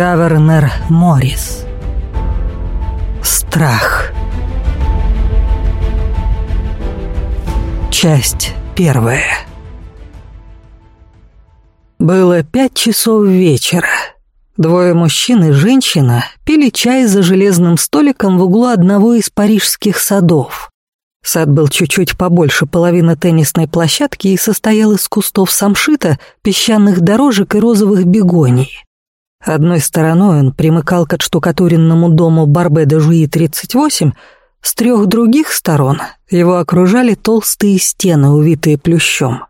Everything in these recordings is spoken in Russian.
Гавернер Моррис. Страх. Часть первая. Было пять часов вечера. Двое мужчин и женщина пили чай за железным столиком в углу одного из парижских садов. Сад был чуть-чуть побольше половины теннисной площадки и состоял из кустов самшита, песчаных дорожек и розовых бегоний. Одной стороной он примыкал к отштукатуренному дому Барбе де Жуи 38, с трех других сторон его окружали толстые стены, увитые плющом.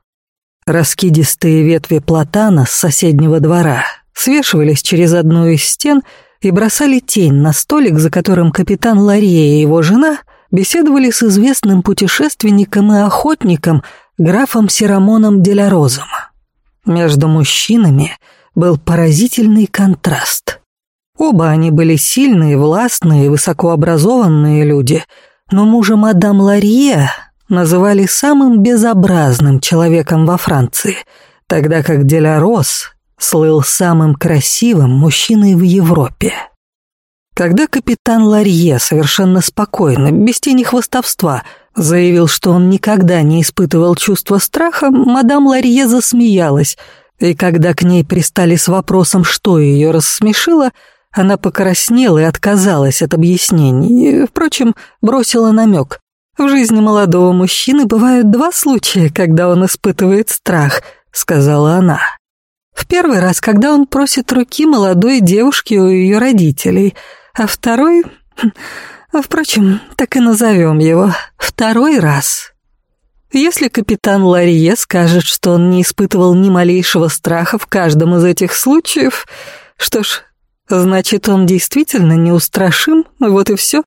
Раскидистые ветви платана с соседнего двора свешивались через одну из стен и бросали тень на столик, за которым капитан Ларье и его жена беседовали с известным путешественником и охотником графом Сирамоном Делярозом. Между мужчинами был поразительный контраст. Оба они были сильные, властные, высокообразованные люди, но мужа мадам Ларье называли самым безобразным человеком во Франции, тогда как Делярос слыл самым красивым мужчиной в Европе. Когда капитан Ларье совершенно спокойно, без тени хвостовства, заявил, что он никогда не испытывал чувства страха, мадам Ларье засмеялась, и когда к ней пристали с вопросом, что ее рассмешило, она покраснела и отказалась от объяснений, впрочем, бросила намек. «В жизни молодого мужчины бывают два случая, когда он испытывает страх», — сказала она. В первый раз, когда он просит руки молодой девушки у ее родителей, а второй... Впрочем, так и назовем его. Второй раз. Если капитан Ларье скажет, что он не испытывал ни малейшего страха в каждом из этих случаев, что ж, значит, он действительно неустрашим, вот и все.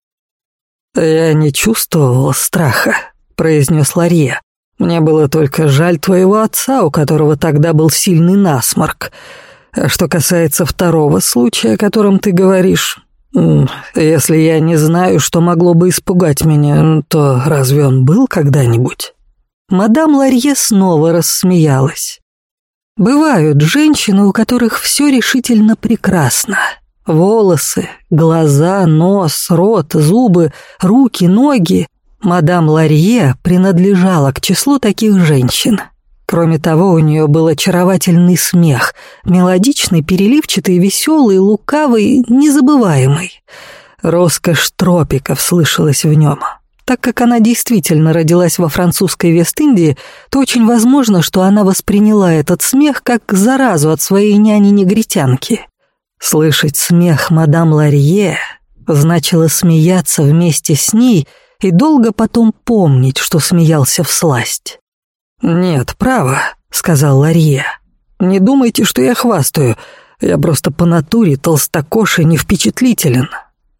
«Я не чувствовал страха», — произнес Ларье. Мне было только жаль твоего отца, у которого тогда был сильный насморк. А что касается второго случая, о котором ты говоришь, если я не знаю, что могло бы испугать меня, то разве он был когда-нибудь?» Мадам Ларье снова рассмеялась. «Бывают женщины, у которых все решительно прекрасно. Волосы, глаза, нос, рот, зубы, руки, ноги. Мадам Ларье принадлежала к числу таких женщин. Кроме того, у нее был очаровательный смех, мелодичный, переливчатый, веселый, лукавый, незабываемый. Роскошь тропиков слышалась в нем. Так как она действительно родилась во французской Вест-Индии, то очень возможно, что она восприняла этот смех как заразу от своей няни-негритянки. Слышать смех мадам Ларье значило смеяться вместе с ней — и долго потом помнить, что смеялся в сласть. «Нет, право», — сказал Ларье. «Не думайте, что я хвастаю. Я просто по натуре толстокош и невпечатлителен.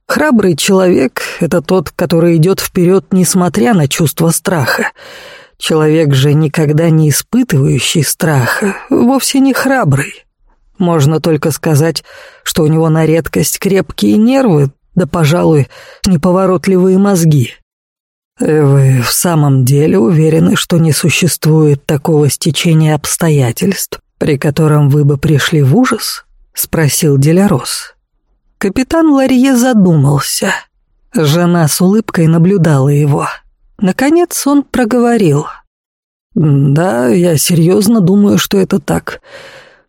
Храбрый человек — это тот, который идет вперед, несмотря на чувство страха. Человек же, никогда не испытывающий страха, вовсе не храбрый. Можно только сказать, что у него на редкость крепкие нервы, да, пожалуй, неповоротливые мозги. «Вы в самом деле уверены, что не существует такого стечения обстоятельств, при котором вы бы пришли в ужас?» — спросил Делярос. Капитан Ларье задумался. Жена с улыбкой наблюдала его. Наконец он проговорил. «Да, я серьезно думаю, что это так.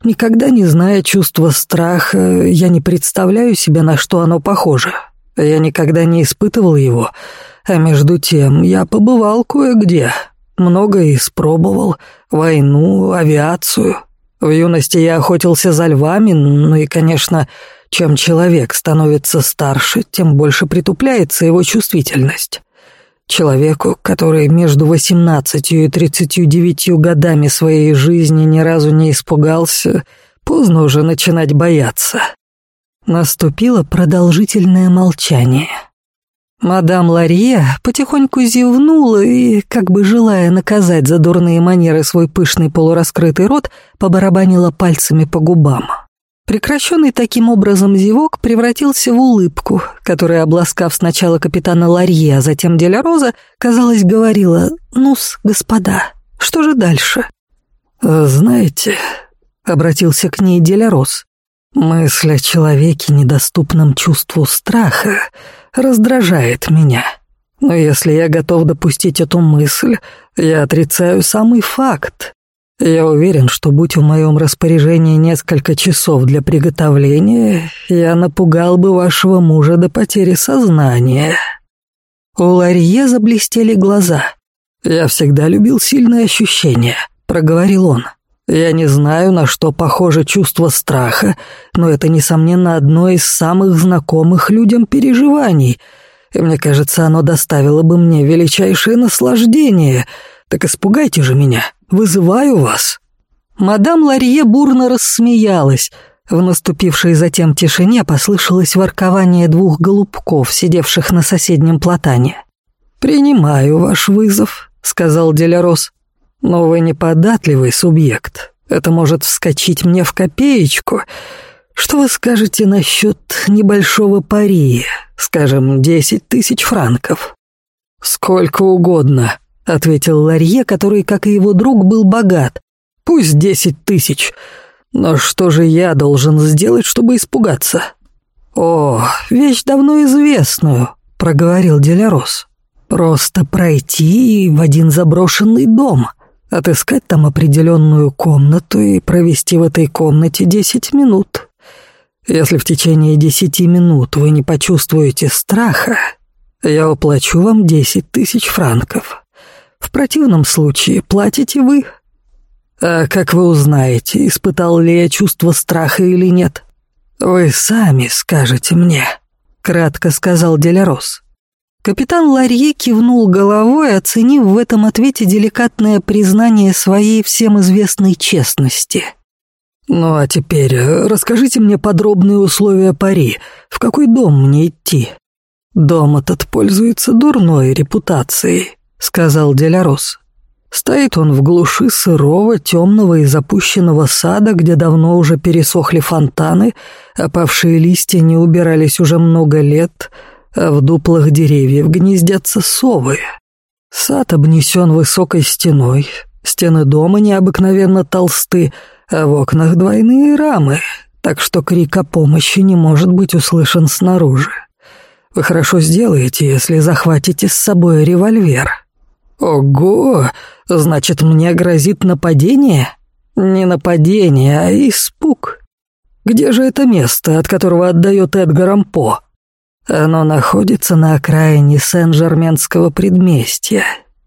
Никогда не зная чувства страха, я не представляю себе, на что оно похоже. Я никогда не испытывал его». А между тем я побывал кое-где, многое испробовал, войну, авиацию. В юности я охотился за львами, ну и, конечно, чем человек становится старше, тем больше притупляется его чувствительность. Человеку, который между 18 и 39 годами своей жизни ни разу не испугался, поздно уже начинать бояться. Наступило продолжительное молчание. Мадам Ларье потихоньку зевнула и, как бы желая наказать за дурные манеры свой пышный полураскрытый рот, побарабанила пальцами по губам. Прекращенный таким образом зевок превратился в улыбку, которая, обласкав сначала капитана Ларье, а затем Деля Роза, казалось, говорила «Ну-с, господа, что же дальше?» «Знаете», — обратился к ней Деля Роз, Мысль о человеке, недоступном чувству страха, раздражает меня. Но если я готов допустить эту мысль, я отрицаю самый факт. Я уверен, что будь в моем распоряжении несколько часов для приготовления, я напугал бы вашего мужа до потери сознания. У Ларье заблестели глаза. «Я всегда любил сильные ощущения», — проговорил он. «Я не знаю, на что похоже чувство страха, но это, несомненно, одно из самых знакомых людям переживаний, и мне кажется, оно доставило бы мне величайшее наслаждение. Так испугайте же меня, вызываю вас». Мадам Ларье бурно рассмеялась — в наступившей затем тишине послышалось воркование двух голубков, сидевших на соседнем платане. «Принимаю ваш вызов», — сказал Делярос. «Но вы неподатливый субъект. Это может вскочить мне в копеечку. Что вы скажете насчет небольшого пари, скажем, десять тысяч франков?» «Сколько угодно», — ответил Ларье, который, как и его друг, был богат. «Пусть десять тысяч. Но что же я должен сделать, чтобы испугаться? О, вещь давно известную, проговорил Делярос. Просто пройти в один заброшенный дом, отыскать там определенную комнату и провести в этой комнате десять минут. Если в течение десяти минут вы не почувствуете страха, я уплачу вам десять тысяч франков. В противном случае платите вы, «А как вы узнаете, испытал ли я чувство страха или нет?» «Вы сами скажете мне», — кратко сказал Делярос. Капитан Ларье кивнул головой, оценив в этом ответе деликатное признание своей всем известной честности. «Ну а теперь э, расскажите мне подробные условия пари. В какой дом мне идти?» «Дом этот пользуется дурной репутацией», — сказал Делярос. Стоит он в глуши сырого, темного и запущенного сада, где давно уже пересохли фонтаны, опавшие листья не убирались уже много лет, а в дуплах деревьев гнездятся совы. Сад обнесен высокой стеной, стены дома необыкновенно толсты, а в окнах двойные рамы, так что крик о помощи не может быть услышан снаружи. Вы хорошо сделаете, если захватите с собой револьвер. Ого! Значит, мне грозит нападение? Не нападение, а испуг. Где же это место, от которого отдает Эдгаром По? Оно находится на окраине Сен-Жерменского предместья.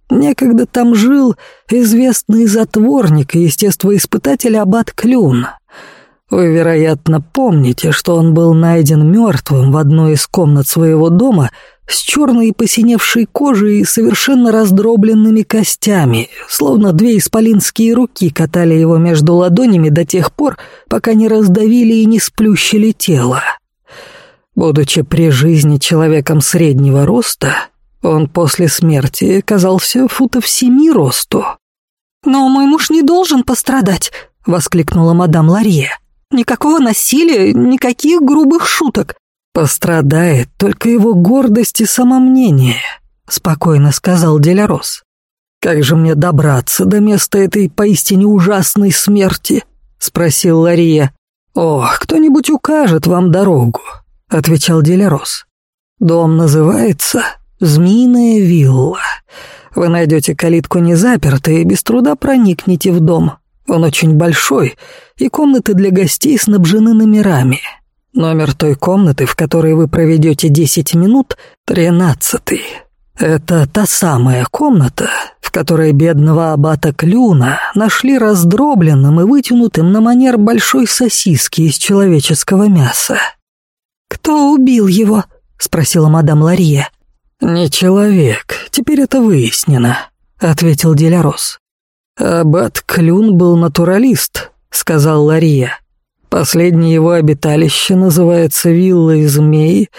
Некогда там жил известный затворник и естествоиспытатель Аббат Клюн. Вы, вероятно, помните, что он был найден мертвым в одной из комнат своего дома с черной посиневшей кожей и совершенно раздробленными костями, словно две исполинские руки катали его между ладонями до тех пор, пока не раздавили и не сплющили тело. Будучи при жизни человеком среднего роста, он после смерти казался футов семи росту. «Но мой муж не должен пострадать», — воскликнула мадам Ларье. «Никакого насилия, никаких грубых шуток. «Пострадает только его гордость и самомнение», — спокойно сказал Делярос. «Как же мне добраться до места этой поистине ужасной смерти?» — спросил Лария. «О, кто-нибудь укажет вам дорогу», — отвечал Делярос. «Дом называется «Змеиная вилла». Вы найдете калитку не запертой и без труда проникнете в дом. Он очень большой, и комнаты для гостей снабжены номерами. Номер той комнаты, в которой вы проведете десять минут, тринадцатый. Это та самая комната, в которой бедного аббата Клюна нашли раздробленным и вытянутым на манер большой сосиски из человеческого мяса. «Кто убил его?» — спросила мадам Ларье. «Не человек, теперь это выяснено», — ответил Делярос. «Аббат Клюн был натуралист», — сказал Ларье. Последнее его обиталище называется виллой змей.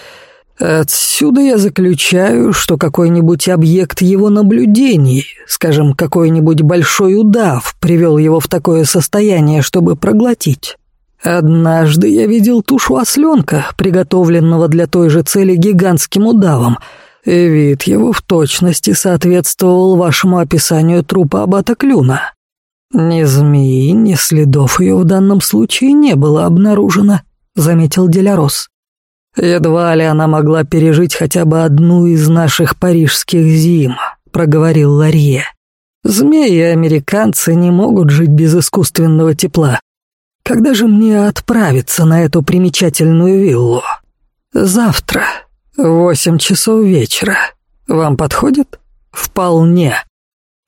Отсюда я заключаю, что какой-нибудь объект его наблюдений, скажем, какой-нибудь большой удав, привел его в такое состояние, чтобы проглотить. Однажды я видел тушу осленка, приготовленного для той же цели гигантским удавом, и вид его в точности соответствовал вашему описанию трупа аббата Клюна. Ни змеи, ни следов ее в данном случае не было обнаружено. заметил Делярос. «Едва ли она могла пережить хотя бы одну из наших парижских зим», — проговорил Ларье. «Змеи и американцы не могут жить без искусственного тепла. Когда же мне отправиться на эту примечательную виллу? Завтра, в восемь часов вечера. Вам подходит? Вполне».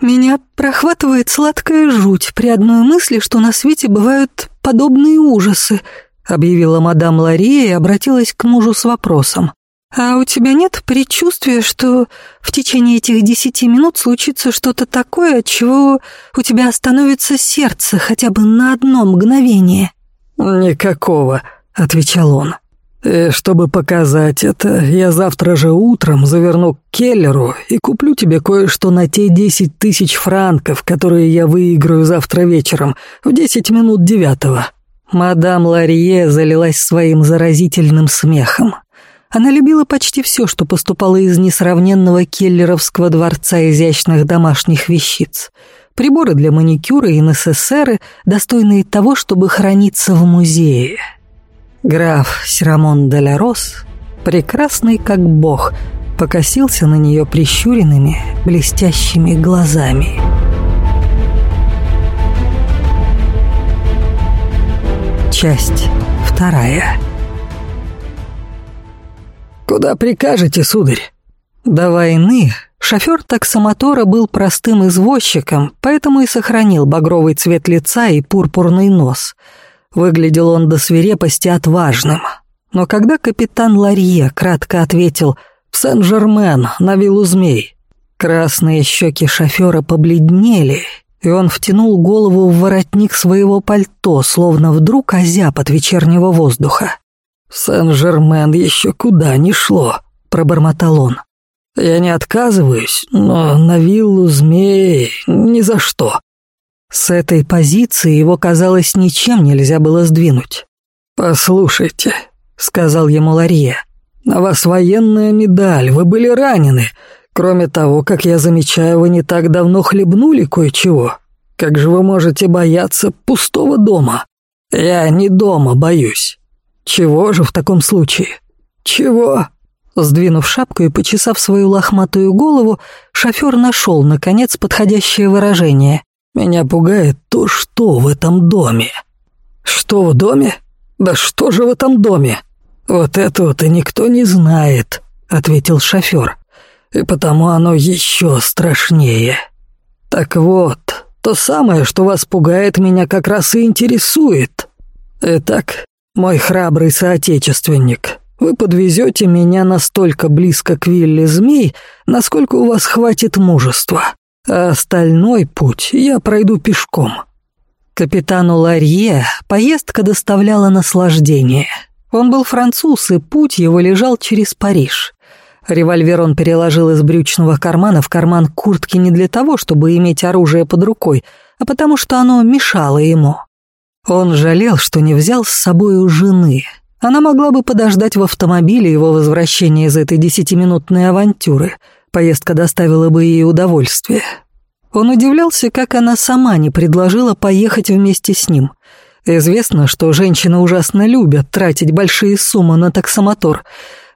Меня прохватывает сладкая жуть при одной мысли, что на свете бывают подобные ужасы, объявила мадам Лария и обратилась к мужу с вопросом. «А у тебя нет предчувствия, что в течение этих десяти минут случится что-то такое, от чего у тебя остановится сердце хотя бы на одно мгновение?» «Никакого», — отвечал он. И чтобы показать это, я завтра же утром заверну к Келлеру и куплю тебе кое-что на те десять тысяч франков, которые я выиграю завтра вечером в десять минут девятого». Мадам Ларье залилась своим заразительным смехом. Она любила почти все, что поступало из несравненного келлеровского дворца изящных домашних вещиц. Приборы для маникюра и НССРы, достойные того, чтобы храниться в музее. Граф Сирамон де ла Рос, прекрасный как бог, покосился на нее прищуренными, блестящими глазами. Часть вторая. «Куда прикажете, сударь?» До войны шофер таксомотора был простым извозчиком, поэтому и сохранил багровый цвет лица и пурпурный нос. Выглядел он до свирепости отважным. Но когда капитан Ларье кратко ответил «В Сен-Жермен, на виллу змей», красные щеки шофера побледнели, и он втянул голову в воротник своего пальто, словно вдруг озяб от вечернего воздуха. «Сен-Жермен еще куда ни шло», — пробормотал он. «Я не отказываюсь, но на виллу змей ни за что». С этой позиции его, казалось, ничем нельзя было сдвинуть. «Послушайте», — сказал ему Ларье, — «на вас военная медаль, вы были ранены, Кроме того, как я замечаю, вы не так давно хлебнули кое-чего. Как же вы можете бояться пустого дома? Я не дома боюсь. Чего же в таком случае? Чего? Сдвинув шапку и почесав свою лохматую голову, шофер нашел, наконец, подходящее выражение. «Меня пугает то, что в этом доме». «Что в доме? Да что же в этом доме?» «Вот этого-то никто не знает», — ответил шофер и потому оно еще страшнее. Так вот, то самое, что вас пугает, меня как раз и интересует. Итак, мой храбрый соотечественник, вы подвезете меня настолько близко к вилле змей, насколько у вас хватит мужества, а остальной путь я пройду пешком». Капитану Ларье поездка доставляла наслаждение. Он был француз, и путь его лежал через Париж. Револьвер он переложил из брючного кармана в карман куртки не для того, чтобы иметь оружие под рукой, а потому что оно мешало ему. Он жалел, что не взял с собой у жены. Она могла бы подождать в автомобиле его возвращения из этой десятиминутной авантюры. Поездка доставила бы ей удовольствие. Он удивлялся, как она сама не предложила поехать вместе с ним. Известно, что женщины ужасно любят тратить большие суммы на таксомотор.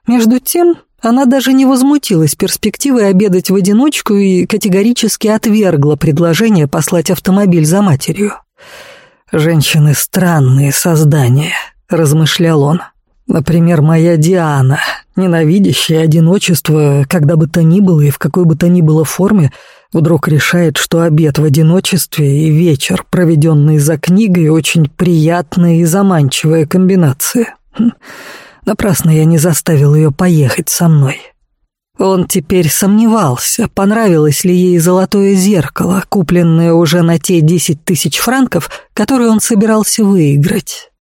Между тем, она даже не возмутилась перспективой обедать в одиночку и категорически отвергла предложение послать автомобиль за матерью. «Женщины — странные создания», — размышлял он. «Например, моя Диана, ненавидящая одиночество, когда бы то ни было и в какой бы то ни было форме, вдруг решает, что обед в одиночестве и вечер, проведенный за книгой, очень приятная и заманчивая комбинация». Хм. Напрасно я не заставил ее поехать со мной. Он теперь сомневался, понравилось ли ей золотое зеркало, купленное уже на те десять тысяч франков, которые он собирался выиграть.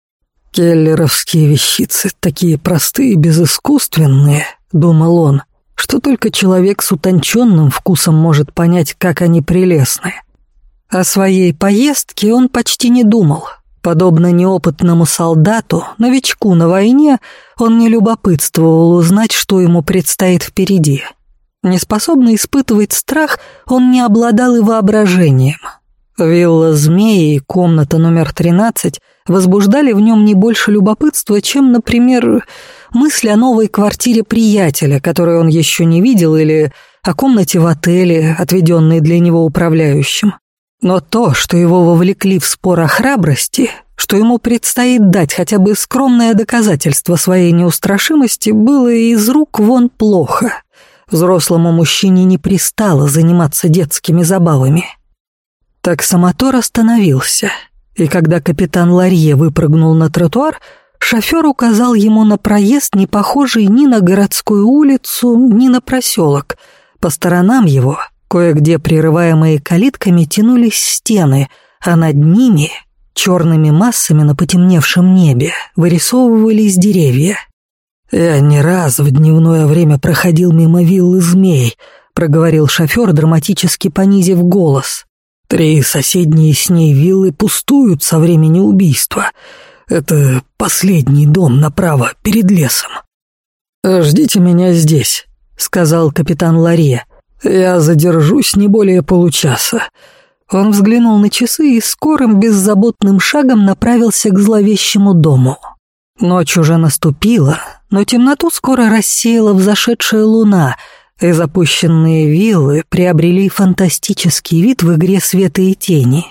«Келлеровские вещицы такие простые и безыскусственные», — думал он, «что только человек с утонченным вкусом может понять, как они прелестны». О своей поездке он почти не думал, Подобно неопытному солдату, новичку на войне, он не любопытствовал узнать, что ему предстоит впереди. Неспособный испытывать страх, он не обладал и воображением. Вилла змеи и комната номер 13 возбуждали в нем не больше любопытства, чем, например, мысль о новой квартире приятеля, которую он еще не видел, или о комнате в отеле, отведенной для него управляющим. Но то, что его вовлекли в спор о храбрости, что ему предстоит дать хотя бы скромное доказательство своей неустрашимости, было из рук вон плохо. Взрослому мужчине не пристало заниматься детскими забавами. Таксомотор остановился, и когда капитан Ларье выпрыгнул на тротуар, шофер указал ему на проезд, не похожий ни на городскую улицу, ни на проселок. По сторонам его, кое-где прерываемые калитками, тянулись стены, а над ними Черными массами на потемневшем небе вырисовывались деревья. «Я не раз в дневное время проходил мимо виллы змей», — проговорил шофер, драматически понизив голос. «Три соседние с ней виллы пустуют со времени убийства. Это последний дом направо, перед лесом». «Ждите меня здесь», — сказал капитан Ларье. «Я задержусь не более получаса. Он взглянул на часы и скорым, беззаботным шагом направился к зловещему дому. Ночь уже наступила, но темноту скоро рассеяла взошедшая луна, запущенные виллы приобрели фантастический вид в игре света и тени.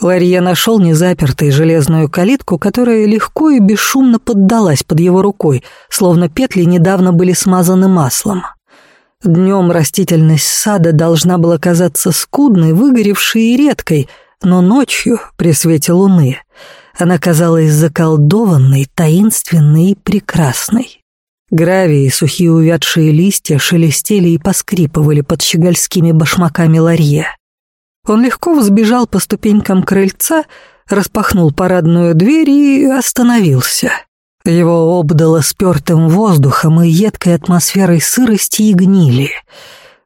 Ларье нашел незапертую железную калитку, которая легко и бесшумно поддалась под его рукой, словно петли недавно были смазаны маслом. Днем растительность сада должна была казаться скудной, выгоревшей и редкой, но ночью, при свете луны, она казалась заколдованной, таинственной и прекрасной. Гравий и сухие увядшие листья шелестели и поскрипывали под щегольскими башмаками ларье. Он легко взбежал по ступенькам крыльца, распахнул парадную дверь и остановился — его обдало спертым воздухом и едкой атмосферой сырости и гнили.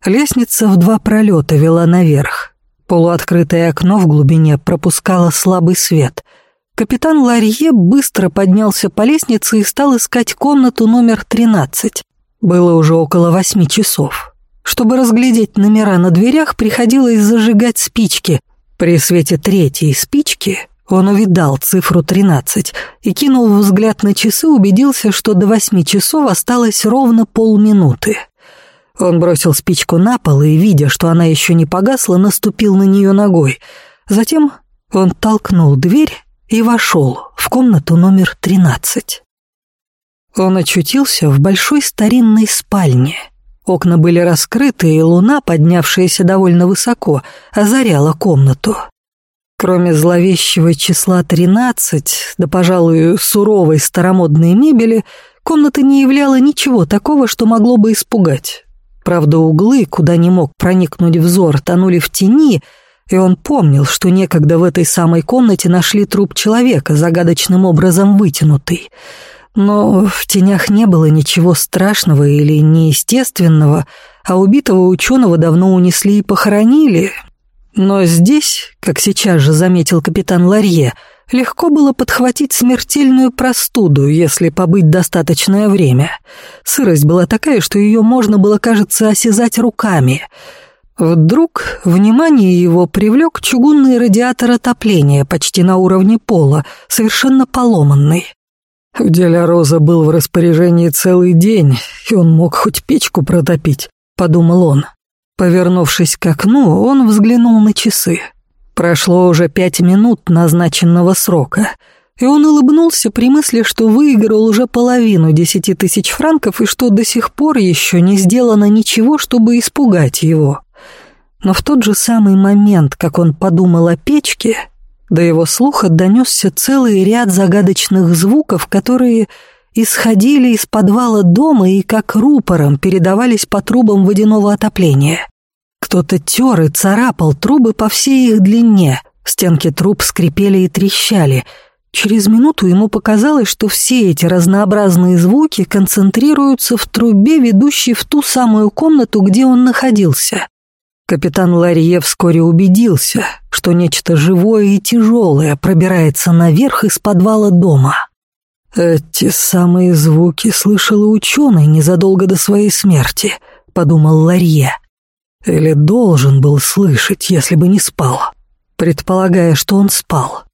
Лестница в два пролета вела наверх. Полуоткрытое окно в глубине пропускало слабый свет. Капитан Ларье быстро поднялся по лестнице и стал искать комнату номер 13. Было уже около восьми часов. Чтобы разглядеть номера на дверях, приходилось зажигать спички. При свете третьей спички он увидал цифру 13 и, кинул взгляд на часы, убедился, что до восьми часов осталось ровно полминуты. Он бросил спичку на пол и, видя, что она еще не погасла, наступил на нее ногой. Затем он толкнул дверь и вошел в комнату номер 13. Он очутился в большой старинной спальне. Окна были раскрыты, и луна, поднявшаяся довольно высоко, озаряла комнату. Кроме зловещего числа 13, да, пожалуй, суровой старомодной мебели, комната не являла ничего такого, что могло бы испугать. Правда, углы, куда не мог проникнуть взор, тонули в тени, и он помнил, что некогда в этой самой комнате нашли труп человека, загадочным образом вытянутый. Но в тенях не было ничего страшного или неестественного, а убитого ученого давно унесли и похоронили, но здесь, как сейчас же заметил капитан Ларье, легко было подхватить смертельную простуду, если побыть достаточное время. Сырость была такая, что ее можно было, кажется, осязать руками. Вдруг внимание его привлек чугунный радиатор отопления почти на уровне пола, совершенно поломанный. В деле Роза был в распоряжении целый день, и он мог хоть печку протопить, подумал он. Повернувшись к окну, он взглянул на часы. Прошло уже пять минут назначенного срока, и он улыбнулся при мысли, что выиграл уже половину десяти тысяч франков и что до сих пор еще не сделано ничего, чтобы испугать его. Но в тот же самый момент, как он подумал о печке, до его слуха донесся целый ряд загадочных звуков, которые исходили из подвала дома и как рупором передавались по трубам водяного отопления. Кто-то тер и царапал трубы по всей их длине, стенки труб скрипели и трещали. Через минуту ему показалось, что все эти разнообразные звуки концентрируются в трубе, ведущей в ту самую комнату, где он находился. Капитан Ларье вскоре убедился, что нечто живое и тяжелое пробирается наверх из подвала дома. «Эти самые звуки слышал и ученый незадолго до своей смерти», — подумал Ларье. «Или должен был слышать, если бы не спал, предполагая, что он спал.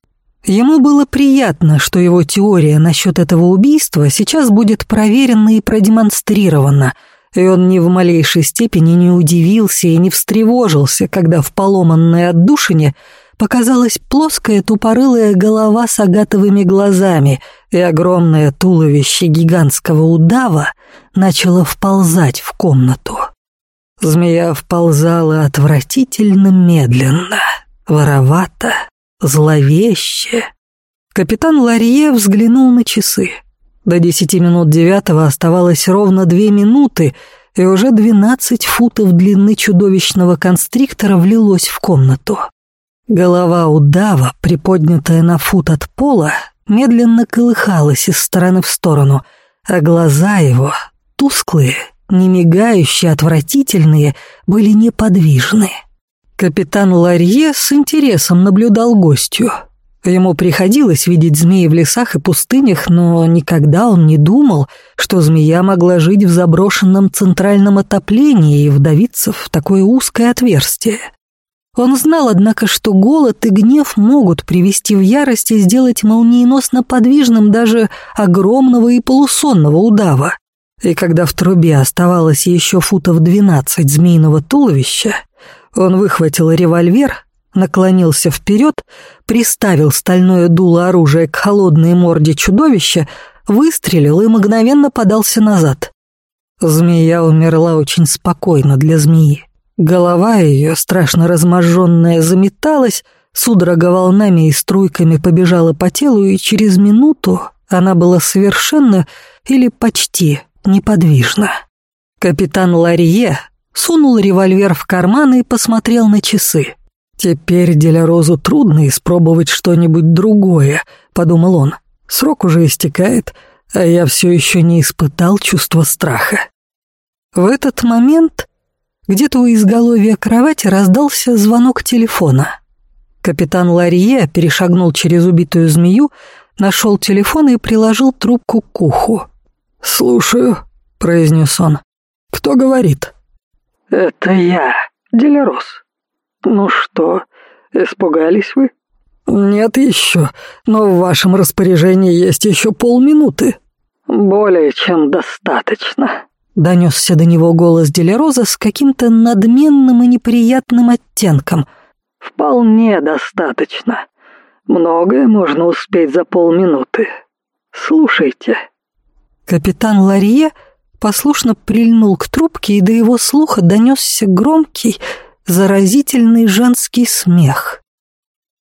Ему было приятно, что его теория насчет этого убийства сейчас будет проверена и продемонстрирована, и он ни в малейшей степени не удивился и не встревожился, когда в поломанной отдушине показалась плоская тупорылая голова с агатовыми глазами, и огромное туловище гигантского удава начало вползать в комнату. Змея вползала отвратительно медленно, воровато, зловеще. Капитан Ларье взглянул на часы. До десяти минут девятого оставалось ровно две минуты, и уже двенадцать футов длины чудовищного констриктора влилось в комнату. Голова удава, приподнятая на фут от пола, медленно колыхалась из стороны в сторону, а глаза его, тусклые, не мигающие, отвратительные, были неподвижны. Капитан Ларье с интересом наблюдал гостью. Ему приходилось видеть змеи в лесах и пустынях, но никогда он не думал, что змея могла жить в заброшенном центральном отоплении и вдавиться в такое узкое отверстие. Он знал, однако, что голод и гнев могут привести в ярость и сделать молниеносно подвижным даже огромного и полусонного удава. И когда в трубе оставалось еще футов двенадцать змеиного туловища, он выхватил револьвер, наклонился вперед, приставил стальное дуло оружия к холодной морде чудовища, выстрелил и мгновенно подался назад. Змея умерла очень спокойно для змеи. Голова ее, страшно разможженная, заметалась, судорога волнами и струйками побежала по телу, и через минуту она была совершенно или почти неподвижно. Капитан Ларье сунул револьвер в карман и посмотрел на часы. «Теперь Делярозу трудно испробовать что-нибудь другое», — подумал он. «Срок уже истекает, а я все еще не испытал чувства страха». В этот момент где-то у изголовья кровати раздался звонок телефона. Капитан Ларье перешагнул через убитую змею, нашел телефон и приложил трубку к уху. «Слушаю», — произнес он. «Кто говорит?» «Это я, Делерос. Ну что, испугались вы?» «Нет еще, но в вашем распоряжении есть еще полминуты». «Более чем достаточно», — донесся до него голос Делероза с каким-то надменным и неприятным оттенком. «Вполне достаточно. Многое можно успеть за полминуты. Слушайте». Капитан Ларье послушно прильнул к трубке, и до его слуха донесся громкий, заразительный женский смех.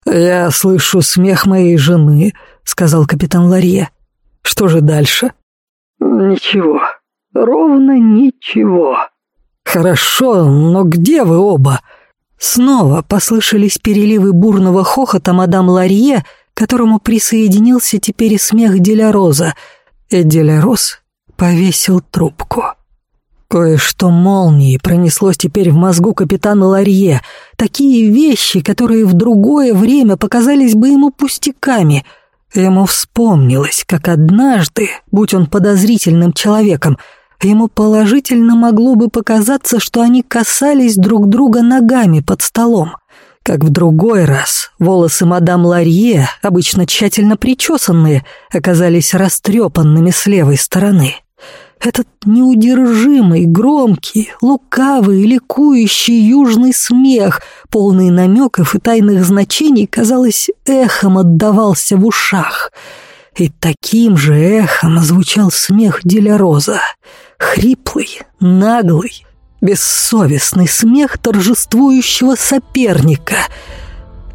«Я слышу смех моей жены», — сказал капитан Ларье. «Что же дальше?» «Ничего, ровно ничего». «Хорошо, но где вы оба?» Снова послышались переливы бурного хохота мадам Ларье, которому присоединился теперь и смех Деля Роза — Эдделя Рос повесил трубку. Кое-что молнией пронеслось теперь в мозгу капитана Ларье. Такие вещи, которые в другое время показались бы ему пустяками. Ему вспомнилось, как однажды, будь он подозрительным человеком, ему положительно могло бы показаться, что они касались друг друга ногами под столом. Как в другой раз волосы мадам Ларье, обычно тщательно причесанные, оказались растрепанными с левой стороны. Этот неудержимый, громкий, лукавый, ликующий южный смех, полный намеков и тайных значений, казалось, эхом отдавался в ушах. И таким же эхом звучал смех Деляроза, хриплый, наглый, бессовестный смех торжествующего соперника.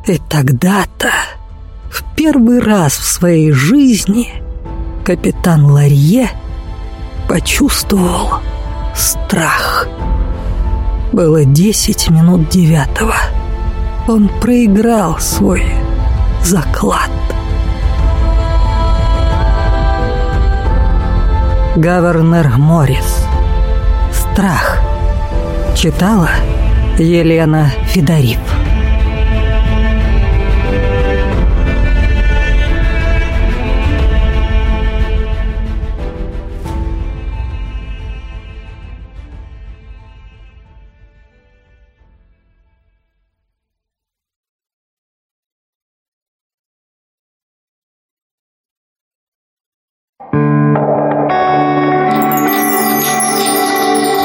И тогда-то, в первый раз в своей жизни, капитан Ларье почувствовал страх. Было десять минут девятого. Он проиграл свой заклад. Гавернер Моррис. Страх. Читала Елена Федорив.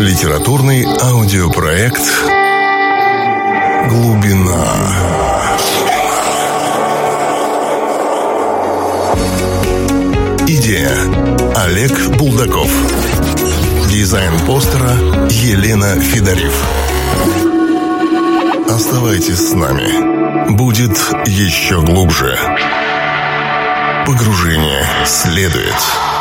Литературный аудиопроект «Глубина». Идея Олег Булдаков. Дизайн постера Елена Федорив. Оставайтесь с нами. Будет еще глубже. Погружение следует.